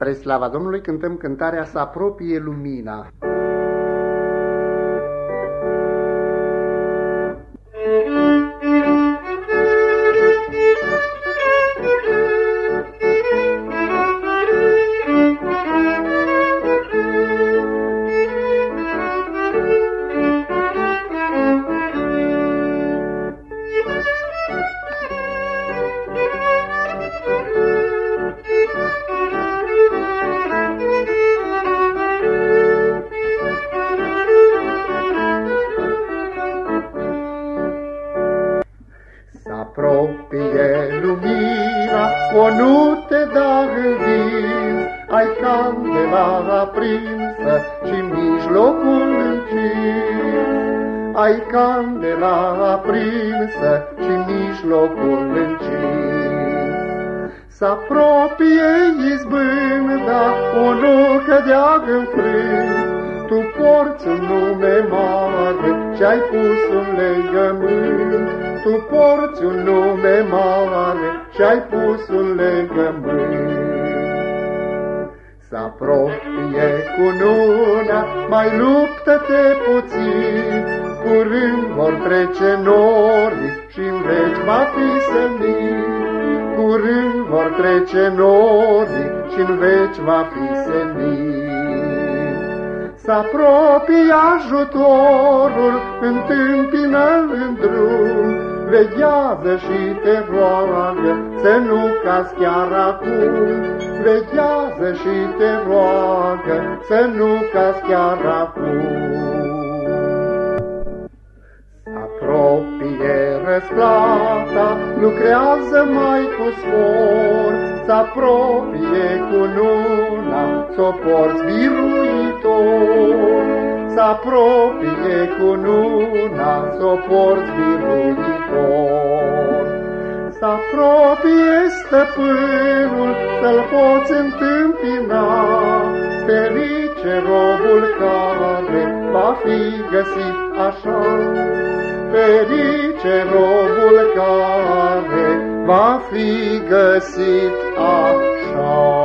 Spre slava Domnului cântăm cântarea Să apropie lumina. Apropie lumina, o nu te da învins, ai candela aprinsă și mijlocul încins. Ai candela aprinsă și mijlocul încins. Să apropie izbânda, o nu cădea în frânt, tu porți un nume mare și-ai pus un legământ. Tu porți un nume mare și-ai pus un legământ. Să apropie cu nuna, mai luptă-te puțin, Curând vor trece nori și-n veci va fi senin. Curând vor trece nori și-n veci va fi senin. Să apropie ajutorul, întâmpină-l în drum, Veghează și te roagă să nu cazi chiar acum, Veghează și te roagă să nu cazi chiar acum. Apropie răsplata, lucrează mai cu spor, Să apropie cu nuna, s-o porți biruitor. Să apropie cu nuna, s-o porți biruitor. Să apropie stăpânul, să-l poți întâmpina, Ferice robul care va fi găsit așa, ferice robul care va fi găsit așa.